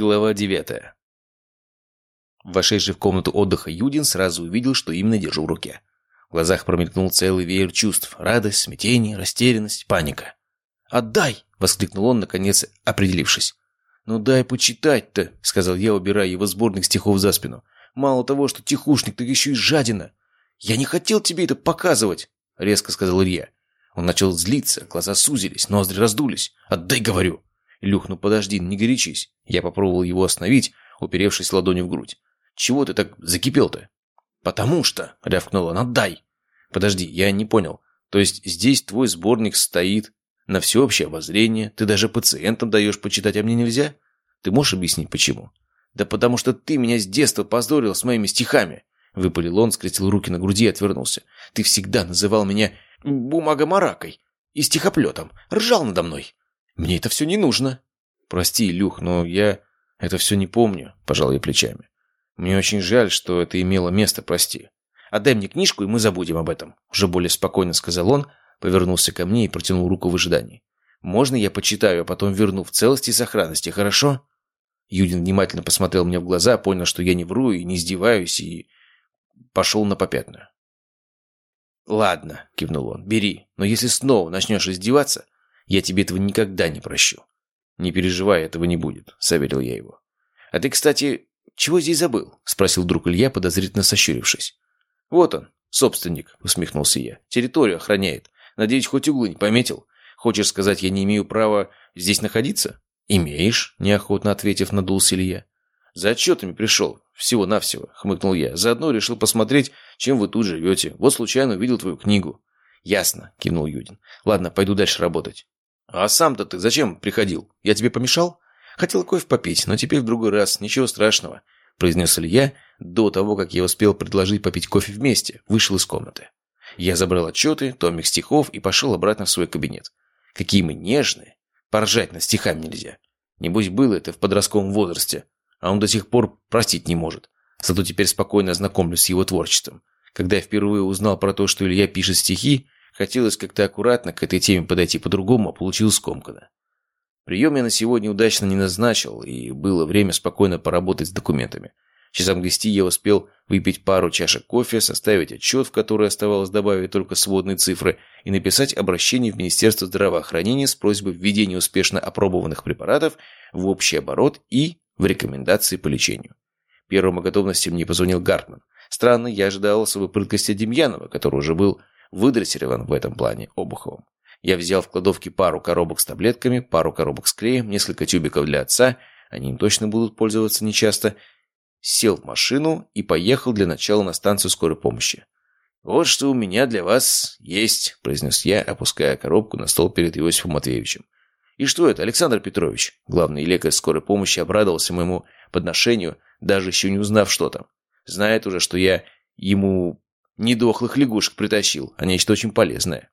Глава девятая. Вошедший в комнату отдыха Юдин сразу увидел, что именно держу в руке. В глазах промелькнул целый веер чувств. Радость, смятение, растерянность, паника. «Отдай!» — воскликнул он, наконец определившись. «Ну дай почитать-то!» — сказал я, убирая его сборник стихов за спину. «Мало того, что тихушник, так еще и жадина!» «Я не хотел тебе это показывать!» — резко сказал Илья. Он начал злиться, глаза сузились, ноздри раздулись. «Отдай, говорю!» «Люх, ну подожди, не горячись». Я попробовал его остановить, уперевшись ладонью в грудь. «Чего ты так закипел-то?» «Потому что», — рявкнул он, — «отдай». «Подожди, я не понял. То есть здесь твой сборник стоит на всеобщее обозрение, ты даже пациентам даешь почитать, а мне нельзя? Ты можешь объяснить, почему?» «Да потому что ты меня с детства позорил с моими стихами», — выпалил он, скрестил руки на груди и отвернулся. «Ты всегда называл меня бумагомаракой и стихоплетом, ржал надо мной. Мне это все не нужно». «Прости, Илюх, но я это все не помню», – пожал я плечами. «Мне очень жаль, что это имело место, прости. Отдай мне книжку, и мы забудем об этом», – уже более спокойно сказал он, повернулся ко мне и протянул руку в ожидании. «Можно я почитаю, а потом верну в целости и сохранности, хорошо?» Юдин внимательно посмотрел мне в глаза, понял, что я не вру и не издеваюсь, и пошел на попятную. «Ладно», — кивнул он, — «бери, но если снова начнешь издеваться, я тебе этого никогда не прощу. Не переживай, этого не будет, заверил я его. А ты, кстати, чего здесь забыл? Спросил друг Илья, подозрительно сощурившись. Вот он, собственник, усмехнулся я. Территорию охраняет. Надеюсь, хоть углы не пометил. Хочешь сказать, я не имею права здесь находиться? Имеешь, неохотно ответив, надулся Илья. За отчетами пришел. Всего-навсего, хмыкнул я. Заодно решил посмотреть, чем вы тут живете. Вот случайно увидел твою книгу. Ясно, кивнул Юдин. Ладно, пойду дальше работать. «А сам-то ты зачем приходил? Я тебе помешал?» «Хотел кофе попить, но теперь в другой раз. Ничего страшного», – произнес Илья до того, как я успел предложить попить кофе вместе. Вышел из комнаты. Я забрал отчеты, томик стихов и пошел обратно в свой кабинет. Какие мы нежные. Поржать над стихами нельзя. Небось, было это в подростковом возрасте, а он до сих пор простить не может. Зато теперь спокойно знакомлюсь с его творчеством. Когда я впервые узнал про то, что Илья пишет стихи, Хотелось как-то аккуратно к этой теме подойти по-другому, а получилось скомканно. Прием я на сегодня удачно не назначил, и было время спокойно поработать с документами. Часам десяти я успел выпить пару чашек кофе, составить отчет, в который оставалось добавить только сводные цифры, и написать обращение в Министерство здравоохранения с просьбой введения успешно опробованных препаратов в общий оборот и в рекомендации по лечению. Первым о готовности мне позвонил Гартман. Странно, я ожидал особой прыткости Демьянова, который уже был выдрессирован в этом плане Обуховым. Я взял в кладовке пару коробок с таблетками, пару коробок с клеем, несколько тюбиков для отца, они им точно будут пользоваться нечасто, сел в машину и поехал для начала на станцию скорой помощи. «Вот что у меня для вас есть», – произнес я, опуская коробку на стол перед Иосифом Матвеевичем. «И что это, Александр Петрович?» Главный лекарь скорой помощи обрадовался моему подношению, даже еще не узнав, что там. Знает уже, что я ему не дохлых лягушек притащил, а нечто очень полезное.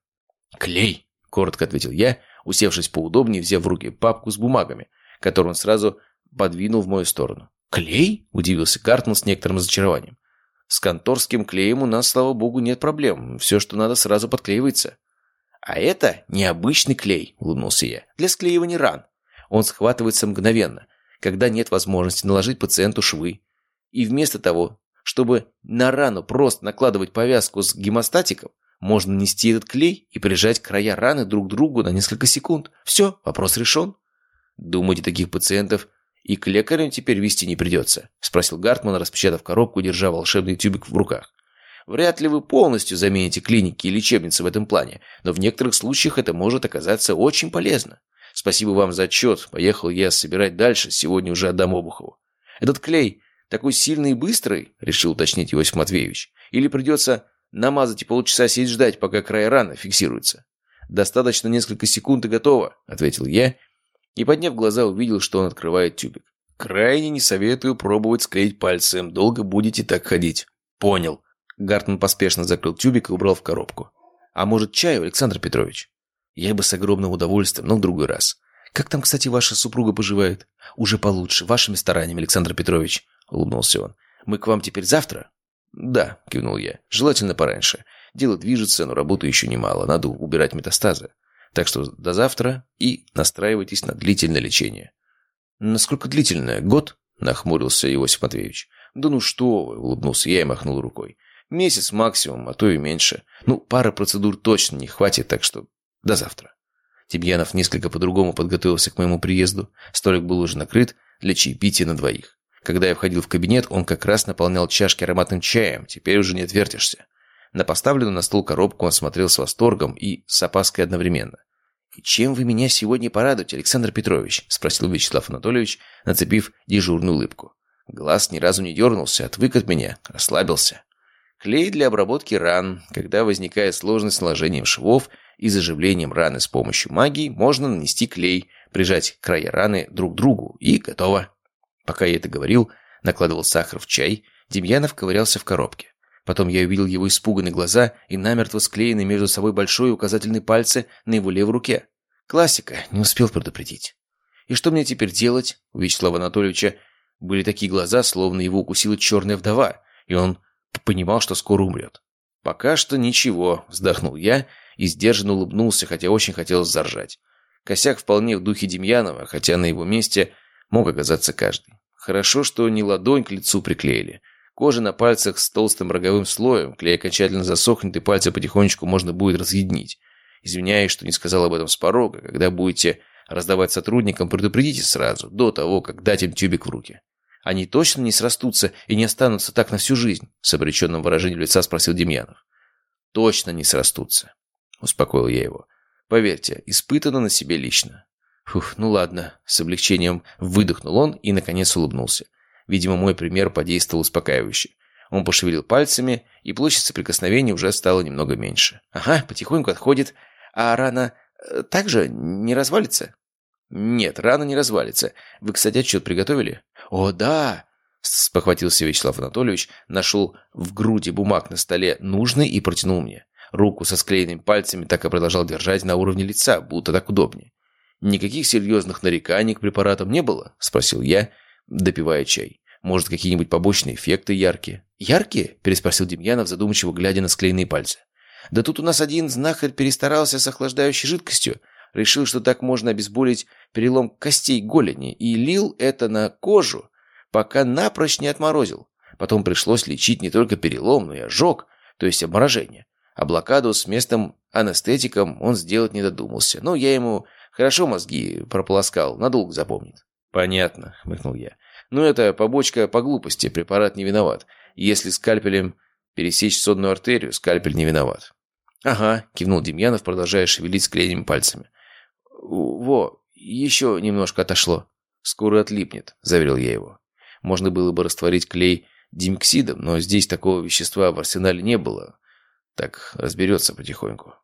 «Клей!» – коротко ответил я, усевшись поудобнее, взяв в руки папку с бумагами, которую он сразу подвинул в мою сторону. «Клей?» – удивился Картман с некоторым разочарованием. «С конторским клеем у нас, слава богу, нет проблем. Все, что надо, сразу подклеивается». «А это необычный клей», – улыбнулся я, – «для склеивания ран. Он схватывается мгновенно, когда нет возможности наложить пациенту швы. И вместо того, чтобы на рану просто накладывать повязку с гемостатиком, можно нести этот клей и прижать края раны друг к другу на несколько секунд. Все, вопрос решен. Думаете, таких пациентов и к лекарям теперь вести не придется? Спросил Гартман, распечатав коробку, держа волшебный тюбик в руках. Вряд ли вы полностью замените клиники и лечебницы в этом плане, но в некоторых случаях это может оказаться очень полезно. Спасибо вам за отчет. Поехал я собирать дальше, сегодня уже отдам Обухову. Этот клей такой сильный и быстрый?» – решил уточнить Иосиф Матвеевич. «Или придется намазать и полчаса сидеть ждать, пока край раны фиксируются?» «Достаточно несколько секунд и готово», – ответил я, и, подняв глаза, увидел, что он открывает тюбик. «Крайне не советую пробовать склеить пальцем, долго будете так ходить». «Понял». Гартман поспешно закрыл тюбик и убрал в коробку. «А может, чаю, Александр Петрович?» «Я бы с огромным удовольствием, но в другой раз. Как там, кстати, ваша супруга поживает?» «Уже получше, вашими стараниями, Александр Петрович. — улыбнулся он. «Мы к вам теперь завтра?» «Да», — кивнул я. «Желательно пораньше. Дело движется, но работы еще немало. Надо убирать метастазы. Так что до завтра и настраивайтесь на длительное лечение». «Насколько длительная? Год?» — нахмурился Иосиф Матвеевич. «Да ну что вы!» — улыбнулся я и махнул рукой. «Месяц максимум, а то и меньше. Ну, пара процедур точно не хватит, так что до завтра». Тимьянов несколько по-другому подготовился к моему приезду. Столик был уже накрыт для чаепития на двоих. Когда я входил в кабинет, он как раз наполнял чашки ароматным чаем. Теперь уже не отвертишься. На поставленную на стол коробку он смотрел с восторгом и с опаской одновременно. «И чем вы меня сегодня порадуете, Александр Петрович?» – спросил Вячеслав Анатольевич, нацепив дежурную улыбку. Глаз ни разу не дернулся, отвык от меня, расслабился. Клей для обработки ран. Когда возникает сложность с наложением швов и заживлением раны с помощью магии, можно нанести клей, прижать края раны друг к другу, и готово. Пока я это говорил, накладывал сахар в чай, Демьянов ковырялся в коробке. Потом я увидел его испуганные глаза и намертво склеенные между собой большой и указательный пальцы на его левой руке. Классика, не успел предупредить. И что мне теперь делать? У Вячеслава Анатольевича были такие глаза, словно его укусила черная вдова, и он понимал, что скоро умрет. «Пока что ничего», — вздохнул я и сдержанно улыбнулся, хотя очень хотелось заржать. Косяк вполне в духе Демьянова, хотя на его месте мог оказаться каждый. Хорошо, что не ладонь к лицу приклеили. Кожа на пальцах с толстым роговым слоем, клей окончательно засохнет, и пальцы потихонечку можно будет разъединить. Извиняюсь, что не сказал об этом с порога. Когда будете раздавать сотрудникам, предупредите сразу, до того, как дать им тюбик в руки. Они точно не срастутся и не останутся так на всю жизнь? С обреченным выражением лица спросил Демьянов. Точно не срастутся, успокоил я его. Поверьте, испытано на себе лично. Фух, ну ладно. С облегчением выдохнул он и, наконец, улыбнулся. Видимо, мой пример подействовал успокаивающе. Он пошевелил пальцами, и площадь соприкосновения уже стала немного меньше. «Ага, потихоньку отходит. А рана э, также не развалится?» «Нет, рана не развалится. Вы, кстати, отчет приготовили?» «О, да!» Спохватился Вячеслав Анатольевич, нашел в груди бумаг на столе нужный и протянул мне. Руку со склеенными пальцами так и продолжал держать на уровне лица, будто так удобнее. «Никаких серьезных нареканий к препаратам не было?» – спросил я, допивая чай. «Может, какие-нибудь побочные эффекты яркие?» «Яркие?» – переспросил Демьянов, задумчиво глядя на склеенные пальцы. «Да тут у нас один знахарь перестарался с охлаждающей жидкостью, решил, что так можно обезболить перелом костей голени, и лил это на кожу, пока напрочь не отморозил. Потом пришлось лечить не только перелом, но и ожог, то есть обморожение. А блокаду с местным анестетиком он сделать не додумался. Но я ему хорошо мозги прополоскал, надолго запомнит. «Понятно», — хмыкнул я. «Ну, это побочка по глупости, препарат не виноват. Если скальпелем пересечь сонную артерию, скальпель не виноват». «Ага», — кивнул Демьянов, продолжая шевелить склеенными пальцами. «Во, еще немножко отошло». «Скоро отлипнет», — заверил я его. Можно было бы растворить клей димексидом, но здесь такого вещества в арсенале не было. Так разберется потихоньку.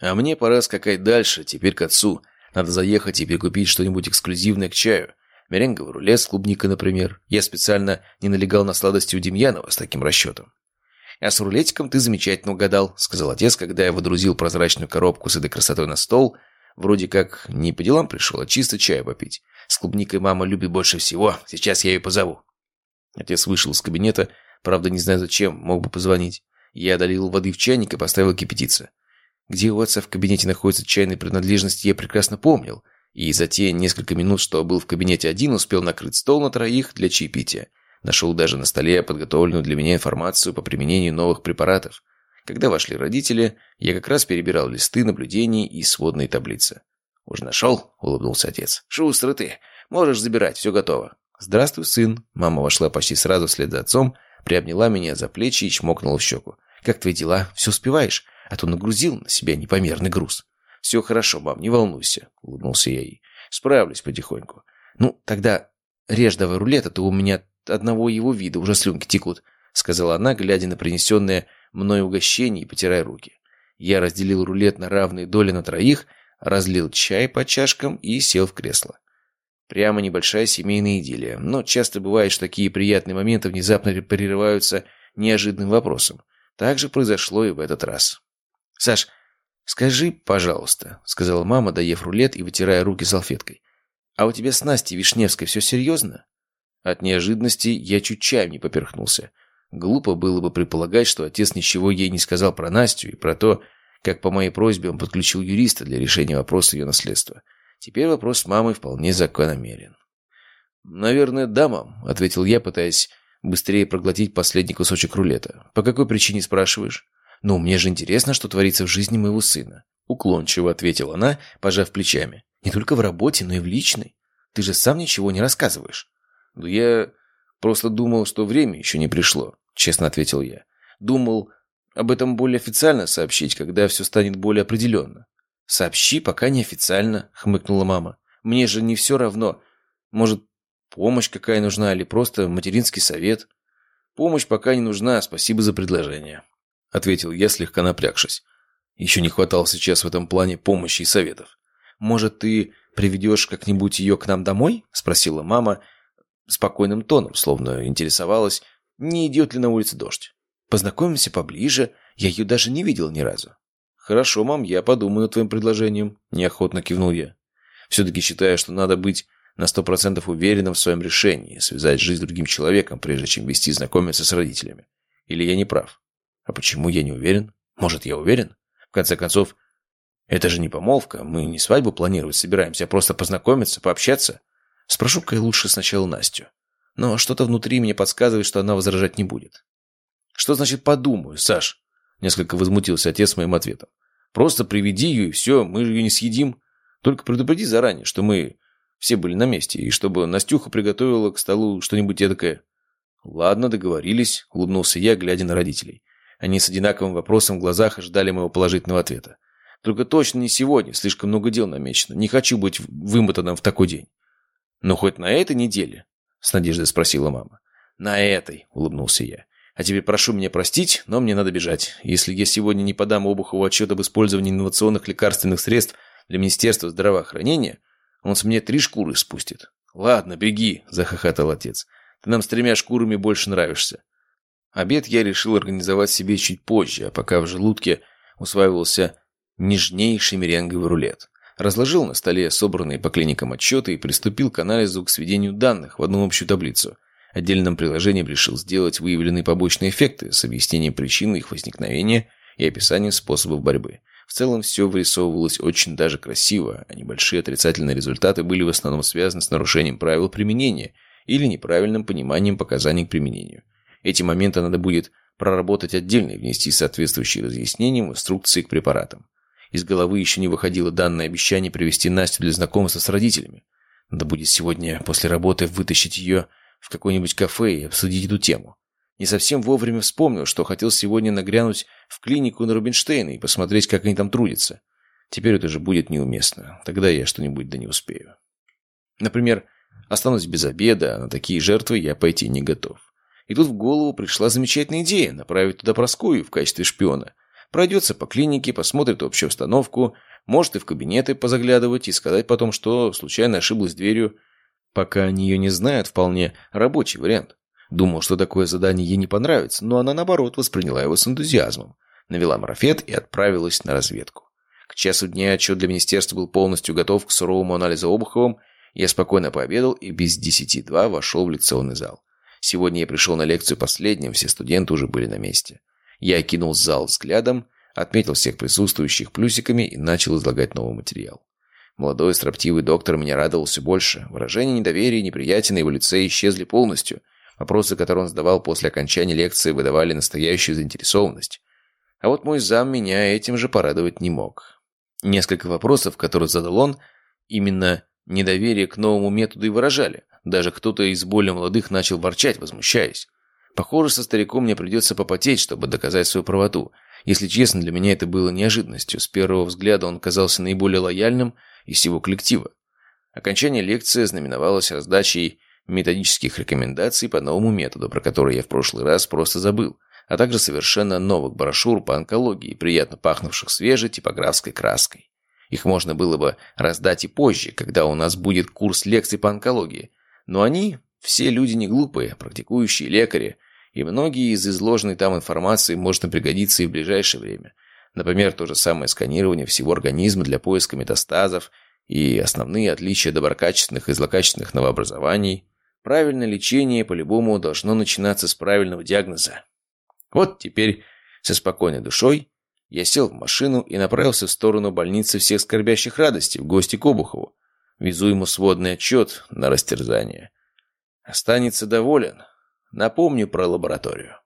А мне пора скакать дальше, теперь к отцу. Надо заехать и прикупить что-нибудь эксклюзивное к чаю. Меренговый рулет с клубникой, например. Я специально не налегал на сладости у Демьянова с таким расчетом. «А с рулетиком ты замечательно угадал», — сказал отец, когда я водрузил прозрачную коробку с этой красотой на стол. Вроде как не по делам пришел, а чисто чаю попить. С клубникой мама любит больше всего. Сейчас я ее позову. Отец вышел из кабинета, правда, не знаю зачем, мог бы позвонить. Я долил воды в чайник и поставил кипятиться. Где у отца в кабинете находится чайная принадлежность, я прекрасно помнил. И за те несколько минут, что был в кабинете один, успел накрыть стол на троих для чаепития. Нашел даже на столе подготовленную для меня информацию по применению новых препаратов. Когда вошли родители, я как раз перебирал листы наблюдений и сводные таблицы. «Уже нашел?» — улыбнулся отец. «Шустрый ты. Можешь забирать, все готово». «Здравствуй, сын». Мама вошла почти сразу вслед за отцом, приобняла меня за плечи и чмокнула в щеку. «Как твои дела? Все успеваешь?» А то нагрузил на себя непомерный груз. «Все хорошо, мам, не волнуйся», — улыбнулся я ей. «Справлюсь потихоньку». «Ну, тогда режь давай рулет, а то у меня одного его вида уже слюнки текут», — сказала она, глядя на принесенное мной угощение и потирая руки. Я разделил рулет на равные доли на троих, разлил чай по чашкам и сел в кресло. Прямо небольшая семейная идиллия, но часто бывает, что такие приятные моменты внезапно прерываются неожиданным вопросом. Так же произошло и в этот раз. «Саш, скажи, пожалуйста», — сказала мама, доев рулет и вытирая руки салфеткой. «А у тебя с Настей Вишневской все серьезно?» От неожиданности я чуть чаем не поперхнулся. Глупо было бы предполагать, что отец ничего ей не сказал про Настю и про то, как по моей просьбе он подключил юриста для решения вопроса ее наследства. Теперь вопрос с мамой вполне закономерен. «Наверное, да, мам», — ответил я, пытаясь быстрее проглотить последний кусочек рулета. «По какой причине спрашиваешь?» «Ну, мне же интересно, что творится в жизни моего сына». Уклончиво ответила она, пожав плечами. «Не только в работе, но и в личной. Ты же сам ничего не рассказываешь». «Да я просто думал, что время еще не пришло», — честно ответил я. «Думал об этом более официально сообщить, когда все станет более определенно». «Сообщи, пока не официально», — хмыкнула мама. «Мне же не все равно. Может, помощь какая нужна или просто материнский совет?» «Помощь пока не нужна, спасибо за предложение», — ответил я, слегка напрягшись. Еще не хватало сейчас в этом плане помощи и советов. «Может, ты приведешь как-нибудь ее к нам домой?» — спросила мама спокойным тоном, словно интересовалась, не идет ли на улице дождь. «Познакомимся поближе, я ее даже не видел ни разу». «Хорошо, мам, я подумаю над твоим предложением», — неохотно кивнул я. «Все-таки считаю, что надо быть на сто процентов уверенным в своем решении, связать жизнь с другим человеком, прежде чем вести знакомиться с родителями. Или я не прав? А почему я не уверен? Может, я уверен? В конце концов, это же не помолвка, мы не свадьбу планировать собираемся, а просто познакомиться, пообщаться. Спрошу-ка я лучше сначала Настю. Но что-то внутри мне подсказывает, что она возражать не будет. Что значит «подумаю», Саш? Несколько возмутился отец моим ответом. Просто приведи ее, и все, мы ее не съедим. Только предупреди заранее, что мы все были на месте, и чтобы Настюха приготовила к столу что-нибудь эдакое. «Ладно, договорились», — улыбнулся я, глядя на родителей. Они с одинаковым вопросом в глазах ждали моего положительного ответа. «Только точно не сегодня, слишком много дел намечено. Не хочу быть вымотанным в такой день». «Но хоть на этой неделе?» — с надеждой спросила мама. «На этой», — улыбнулся я. А теперь прошу меня простить, но мне надо бежать. Если я сегодня не подам Обухову отчет об использовании инновационных лекарственных средств для Министерства здравоохранения, он с меня три шкуры спустит. «Ладно, беги», – захохотал отец. «Ты нам с тремя шкурами больше нравишься». Обед я решил организовать себе чуть позже, а пока в желудке усваивался нежнейший меренговый рулет. Разложил на столе собранные по клиникам отчеты и приступил к анализу к сведению данных в одну общую таблицу – Отдельным приложением решил сделать выявленные побочные эффекты с объяснением причин их возникновения и описанием способов борьбы. В целом все вырисовывалось очень даже красиво, а небольшие отрицательные результаты были в основном связаны с нарушением правил применения или неправильным пониманием показаний к применению. Эти моменты надо будет проработать отдельно и внести соответствующие разъяснения в инструкции к препаратам. Из головы еще не выходило данное обещание привести Настю для знакомства с родителями. Надо будет сегодня после работы вытащить ее в какое-нибудь кафе и обсудить эту тему. Не совсем вовремя вспомнил, что хотел сегодня нагрянуть в клинику на Рубинштейна и посмотреть, как они там трудятся. Теперь это же будет неуместно. Тогда я что-нибудь да не успею. Например, останусь без обеда, а на такие жертвы я пойти не готов. И тут в голову пришла замечательная идея направить туда Проскую в качестве шпиона. Пройдется по клинике, посмотрит общую обстановку, может и в кабинеты позаглядывать и сказать потом, что случайно ошиблась дверью, Пока они ее не знают, вполне рабочий вариант. Думал, что такое задание ей не понравится, но она, наоборот, восприняла его с энтузиазмом. Навела марафет и отправилась на разведку. К часу дня отчет для министерства был полностью готов к суровому анализу Обуховым. Я спокойно пообедал и без десяти два вошел в лекционный зал. Сегодня я пришел на лекцию последним, все студенты уже были на месте. Я окинул зал взглядом, отметил всех присутствующих плюсиками и начал излагать новый материал. Молодой строптивый доктор меня радовал все больше. Выражения недоверия и неприятия на его лице исчезли полностью. Вопросы, которые он задавал после окончания лекции, выдавали настоящую заинтересованность. А вот мой зам меня этим же порадовать не мог. Несколько вопросов, которые задал он, именно недоверие к новому методу и выражали. Даже кто-то из более молодых начал ворчать, возмущаясь. Похоже, со стариком мне придется попотеть, чтобы доказать свою правоту. Если честно, для меня это было неожиданностью. С первого взгляда он казался наиболее лояльным из всего коллектива. Окончание лекции знаменовалось раздачей методических рекомендаций по новому методу, про который я в прошлый раз просто забыл, а также совершенно новых брошюр по онкологии, приятно пахнувших свежей типографской краской. Их можно было бы раздать и позже, когда у нас будет курс лекций по онкологии. Но они все люди не глупые, практикующие лекари, и многие из изложенной там информации можно пригодиться и в ближайшее время – Например, то же самое сканирование всего организма для поиска метастазов и основные отличия доброкачественных и злокачественных новообразований. Правильное лечение по-любому должно начинаться с правильного диагноза. Вот теперь со спокойной душой я сел в машину и направился в сторону больницы всех скорбящих радостей в гости к Обухову. Везу ему сводный отчет на растерзание. Останется доволен. Напомню про лабораторию.